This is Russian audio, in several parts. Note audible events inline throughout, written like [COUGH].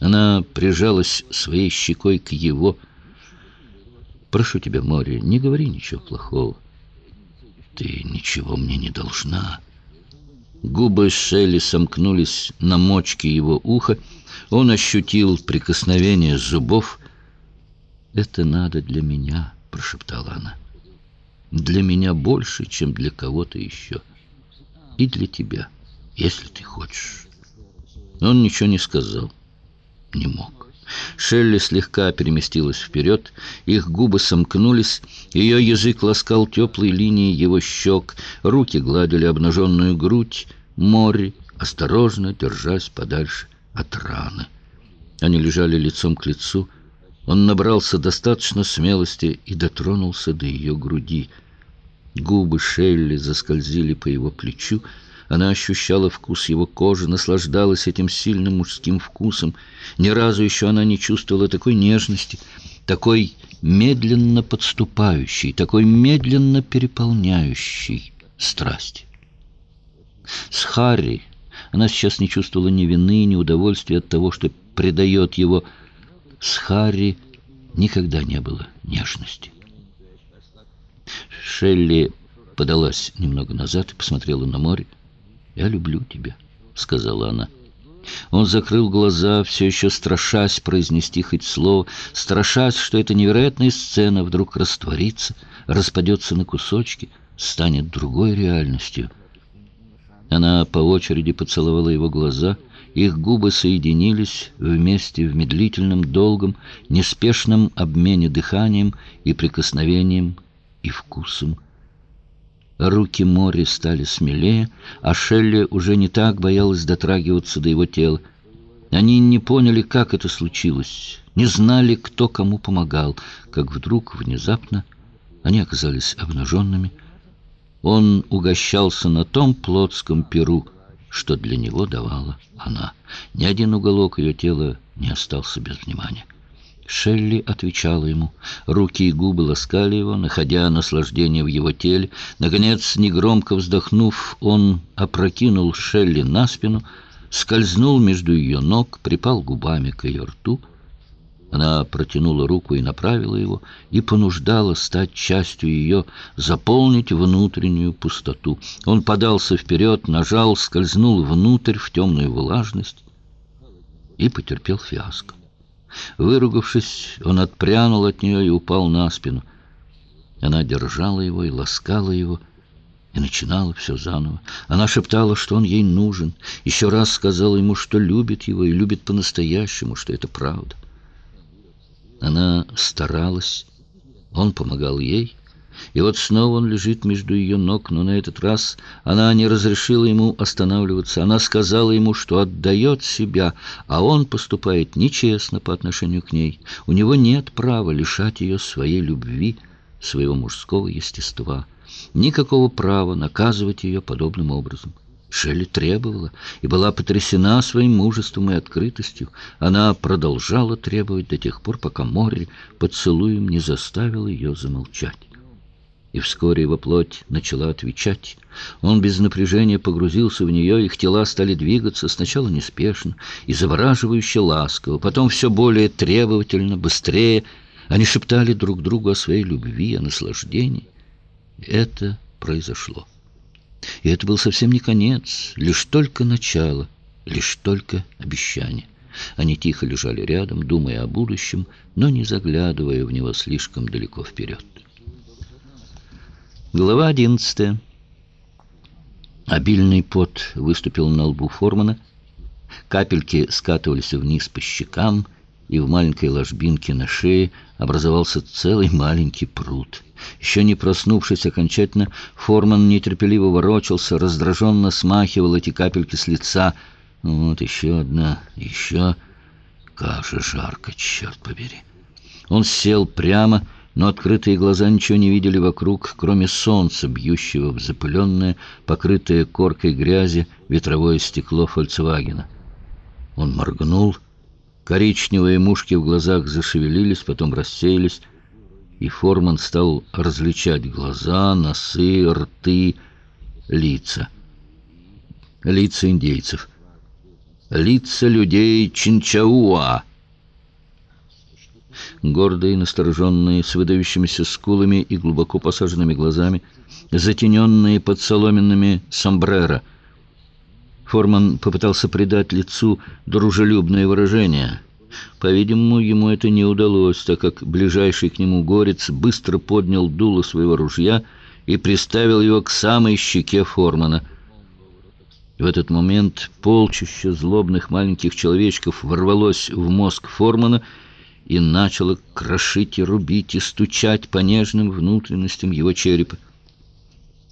Она прижалась своей щекой к его. «Прошу тебя, море, не говори ничего плохого. Ты ничего мне не должна». Губы Шелли сомкнулись на мочке его уха. Он ощутил прикосновение зубов. «Это надо для меня», — прошептала она. «Для меня больше, чем для кого-то еще. И для тебя, если ты хочешь». Он ничего не сказал. Не мог. Шелли слегка переместилась вперед, их губы сомкнулись, ее язык ласкал теплые линии его щек, руки гладили обнаженную грудь, море, осторожно держась подальше от раны. Они лежали лицом к лицу. Он набрался достаточно смелости и дотронулся до ее груди. Губы Шелли заскользили по его плечу, она ощущала вкус его кожи, наслаждалась этим сильным мужским вкусом. Ни разу еще она не чувствовала такой нежности, такой медленно подступающей, такой медленно переполняющей страсти. С Харри она сейчас не чувствовала ни вины, ни удовольствия от того, что предает его. С Харри никогда не было нежности. Шелли подалась немного назад и посмотрела на море. «Я люблю тебя», — сказала она. Он закрыл глаза, все еще страшась произнести хоть слово, страшась, что эта невероятная сцена вдруг растворится, распадется на кусочки, станет другой реальностью. Она по очереди поцеловала его глаза, их губы соединились вместе в медлительном, долгом, неспешном обмене дыханием и прикосновением и вкусом. Руки Мори стали смелее, а Шелли уже не так боялась дотрагиваться до его тела. Они не поняли, как это случилось, не знали, кто кому помогал, как вдруг, внезапно, они оказались обнаженными. Он угощался на том плотском перу, что для него давала она. Ни один уголок ее тела не остался без внимания. Шелли отвечала ему. Руки и губы ласкали его, находя наслаждение в его теле. Наконец, негромко вздохнув, он опрокинул Шелли на спину, скользнул между ее ног, припал губами к ее рту. Она протянула руку и направила его, и понуждала стать частью ее, заполнить внутреннюю пустоту. Он подался вперед, нажал, скользнул внутрь в темную влажность и потерпел фиаско. Выругавшись, он отпрянул от нее и упал на спину. Она держала его и ласкала его, и начинала все заново. Она шептала, что он ей нужен, еще раз сказала ему, что любит его и любит по-настоящему, что это правда. Она старалась, он помогал ей, и вот снова он лежит между ее ног, но на этот раз она не разрешила ему останавливаться. Она сказала ему, что отдает себя, а он поступает нечестно по отношению к ней. У него нет права лишать ее своей любви, своего мужского естества. Никакого права наказывать ее подобным образом. Шелли требовала и была потрясена своим мужеством и открытостью. Она продолжала требовать до тех пор, пока море поцелуем не заставил ее замолчать и вскоре его плоть начала отвечать. Он без напряжения погрузился в нее, их тела стали двигаться сначала неспешно и завораживающе ласково, потом все более требовательно, быстрее. Они шептали друг другу о своей любви, о наслаждении. Это произошло. И это был совсем не конец, лишь только начало, лишь только обещание. Они тихо лежали рядом, думая о будущем, но не заглядывая в него слишком далеко вперед. Глава одиннадцатая. Обильный пот выступил на лбу Формана. Капельки скатывались вниз по щекам, и в маленькой ложбинке на шее образовался целый маленький пруд. Еще не проснувшись окончательно, Форман нетерпеливо ворочался, раздраженно смахивал эти капельки с лица. Вот еще одна, еще... Как же жарко, черт побери! Он сел прямо но открытые глаза ничего не видели вокруг, кроме солнца, бьющего в запыленное, покрытое коркой грязи ветровое стекло «Фольксвагена». Он моргнул, коричневые мушки в глазах зашевелились, потом рассеялись, и Форман стал различать глаза, носы, рты, лица. Лица индейцев. лица людей Чинчауа. Гордые, настороженные, с выдающимися скулами и глубоко посаженными глазами, затененные под соломенными сомбреро. Форман попытался придать лицу дружелюбное выражение. По-видимому, ему это не удалось, так как ближайший к нему горец быстро поднял дуло своего ружья и приставил его к самой щеке Формана — в этот момент полчища злобных маленьких человечков ворвалось в мозг Формана и начало крошить и рубить и стучать по нежным внутренностям его черепа.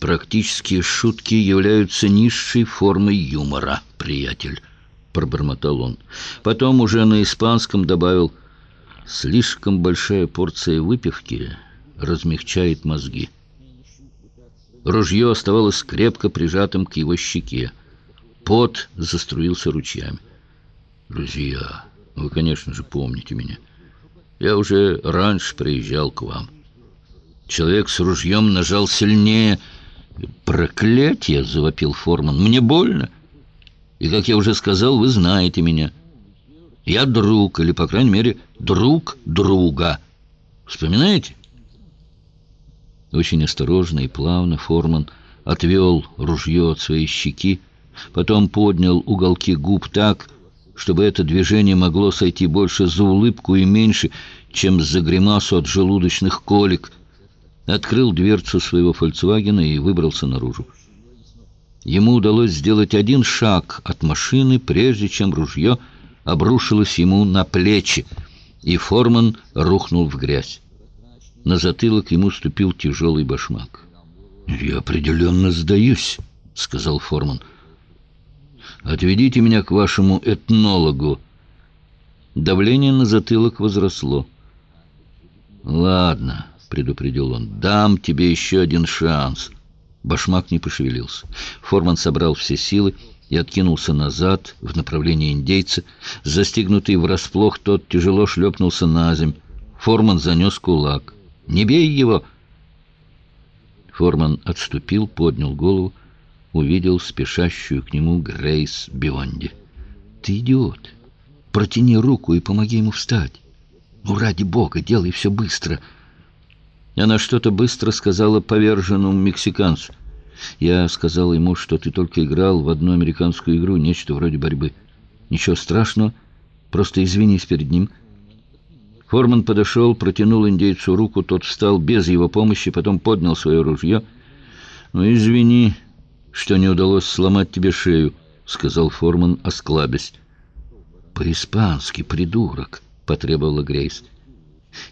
«Практические шутки являются низшей формой юмора, приятель», — пробормотал он. Потом уже на испанском добавил «слишком большая порция выпивки размягчает мозги». Ружье оставалось крепко прижатым к его щеке. Пот заструился ручьями. «Друзья, вы, конечно же, помните меня. Я уже раньше приезжал к вам. Человек с ружьем нажал сильнее. «Проклятие!» — завопил Форман. «Мне больно. И, как я уже сказал, вы знаете меня. Я друг, или, по крайней мере, друг друга. Вспоминаете?» Очень осторожно и плавно Форман отвел ружье от своей щеки, Потом поднял уголки губ так, чтобы это движение могло сойти больше за улыбку и меньше, чем за гримасу от желудочных колик. Открыл дверцу своего «Фольксвагена» и выбрался наружу. Ему удалось сделать один шаг от машины, прежде чем ружье обрушилось ему на плечи, и Форман рухнул в грязь. На затылок ему ступил тяжелый башмак. «Я определенно сдаюсь», — сказал Форман. Отведите меня к вашему этнологу. Давление на затылок возросло. Ладно, предупредил он, дам тебе еще один шанс. Башмак не пошевелился. Форман собрал все силы и откинулся назад в направлении индейца. Застигнутый врасплох, тот тяжело шлепнулся на земь. Форман занес кулак. «Не бей его!» Форман отступил, поднял голову увидел спешащую к нему Грейс Бионди. «Ты идиот! Протяни руку и помоги ему встать! Ну, ради бога, делай все быстро!» Она что-то быстро сказала поверженному мексиканцу. Я сказал ему, что ты только играл в одну американскую игру, нечто вроде борьбы. Ничего страшного, просто извинись перед ним. Форман подошел, протянул индейцу руку, тот встал без его помощи, потом поднял свое ружье. «Ну, извини, что не удалось сломать тебе шею», — сказал Форман, осклабясь. «По-испански, придурок», — потребовала Грейс.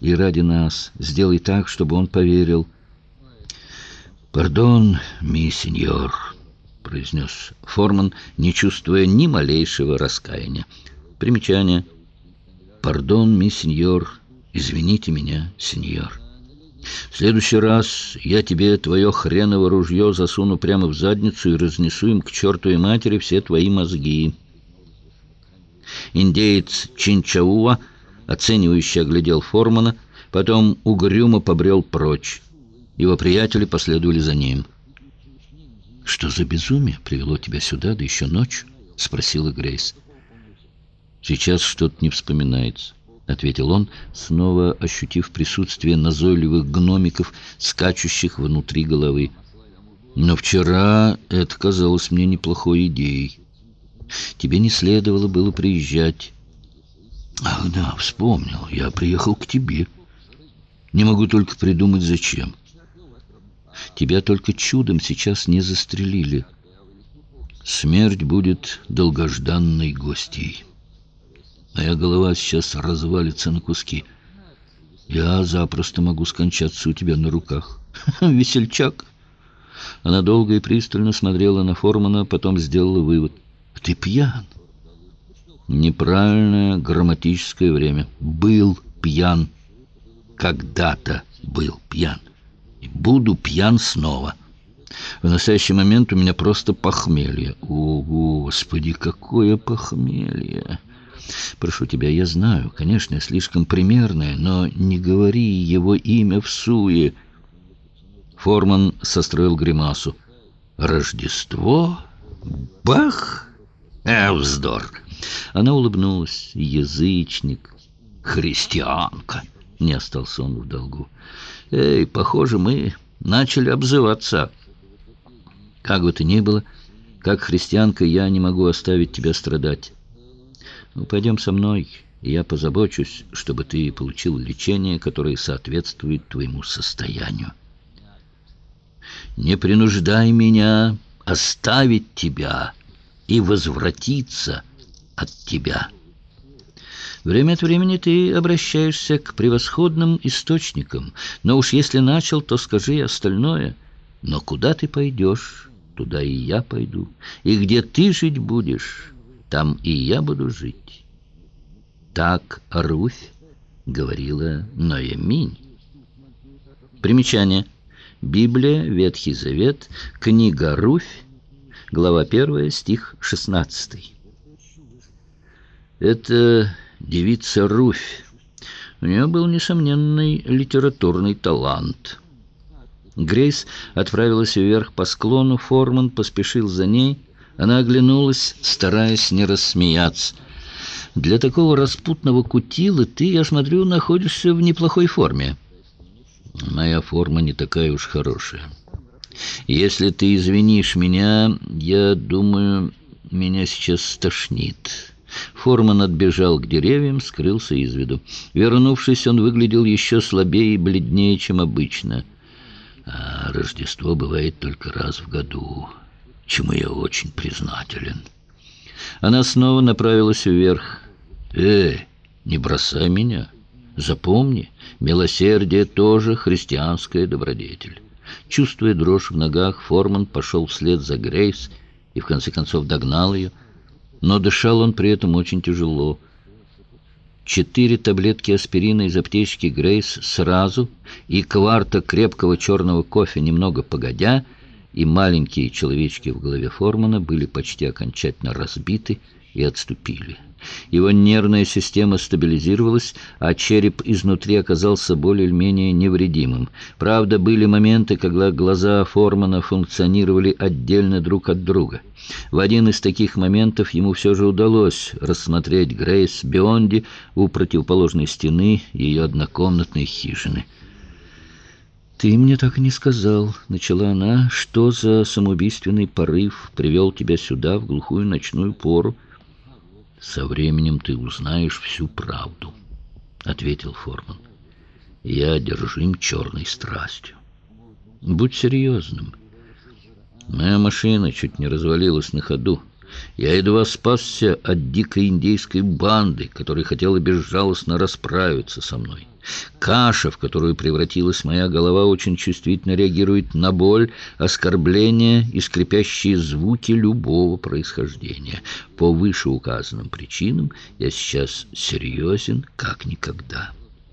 «И ради нас сделай так, чтобы он поверил». «Пардон, ми сеньор», — произнес Форман, не чувствуя ни малейшего раскаяния. Примечание. «Пардон, ми сеньор, извините меня, сеньор». В следующий раз я тебе твое хреново ружье засуну прямо в задницу и разнесу им к чертовой матери все твои мозги. Индеец Чинчауа, оценивающе оглядел Формана, потом угрюмо побрел прочь. Его приятели последовали за ним. «Что за безумие привело тебя сюда, да еще ночью?» — спросила Грейс. «Сейчас что-то не вспоминается». — ответил он, снова ощутив присутствие назойливых гномиков, скачущих внутри головы. «Но вчера это казалось мне неплохой идеей. Тебе не следовало было приезжать». «Ах да, вспомнил. Я приехал к тебе. Не могу только придумать, зачем. Тебя только чудом сейчас не застрелили. Смерть будет долгожданной гостьей». Моя голова сейчас развалится на куски. Я запросто могу скончаться у тебя на руках. [LAUGHS] Весельчак. Она долго и пристально смотрела на Формана, потом сделала вывод. Ты пьян. Неправильное грамматическое время. Был пьян. Когда-то был пьян. И буду пьян снова. В настоящий момент у меня просто похмелье. О, Господи, какое похмелье! Прошу тебя, я знаю, конечно, слишком примерное, но не говори его имя в суе. Форман состроил гримасу. Рождество? Бах! А, вздор! Она улыбнулась. Язычник. Христианка. Не остался он в долгу. Эй, похоже, мы начали обзываться. Как бы то ни было, как христианка я не могу оставить тебя страдать. Ну, пойдем со мной, я позабочусь, чтобы ты получил лечение, которое соответствует твоему состоянию. Не принуждай меня оставить тебя и возвратиться от тебя. Время от времени ты обращаешься к превосходным источникам, но уж если начал, то скажи остальное. Но куда ты пойдешь, туда и я пойду, и где ты жить будешь, там и я буду жить. Так Руфь говорила Ноеминь. Примечание. Библия, Ветхий Завет, книга Руфь, глава 1, стих 16. Это девица Руфь. У нее был несомненный литературный талант. Грейс отправилась вверх по склону, Форман поспешил за ней. Она оглянулась, стараясь не рассмеяться. «Для такого распутного кутила ты, я смотрю, находишься в неплохой форме». «Моя форма не такая уж хорошая. Если ты извинишь меня, я думаю, меня сейчас стошнит». Форман отбежал к деревьям, скрылся из виду. Вернувшись, он выглядел еще слабее и бледнее, чем обычно. А Рождество бывает только раз в году, чему я очень признателен. Она снова направилась вверх. «Эй, не бросай меня! Запомни, милосердие тоже христианская добродетель». Чувствуя дрожь в ногах, Форман пошел вслед за Грейс и в конце концов догнал ее но дышал он при этом очень тяжело. Четыре таблетки аспирина из аптечки Грейс сразу и кварта крепкого черного кофе немного погодя, и маленькие человечки в голове Формана были почти окончательно разбиты и отступили. Его нервная система стабилизировалась, а череп изнутри оказался более-менее невредимым. Правда, были моменты, когда глаза Формана функционировали отдельно друг от друга. В один из таких моментов ему все же удалось рассмотреть Грейс Бионди у противоположной стены ее однокомнатной хижины. «Ты мне так и не сказал», — начала она, — «что за самоубийственный порыв привел тебя сюда в глухую ночную пору?» «Со временем ты узнаешь всю правду», — ответил Форман. «Я одержим черной страстью. Будь серьезным. Моя машина чуть не развалилась на ходу. Я едва спасся от дикой индейской банды, которая хотела безжалостно расправиться со мной. Каша, в которую превратилась моя голова, очень чувствительно реагирует на боль, оскорбления и скрипящие звуки любого происхождения. По вышеуказанным причинам я сейчас серьезен как никогда».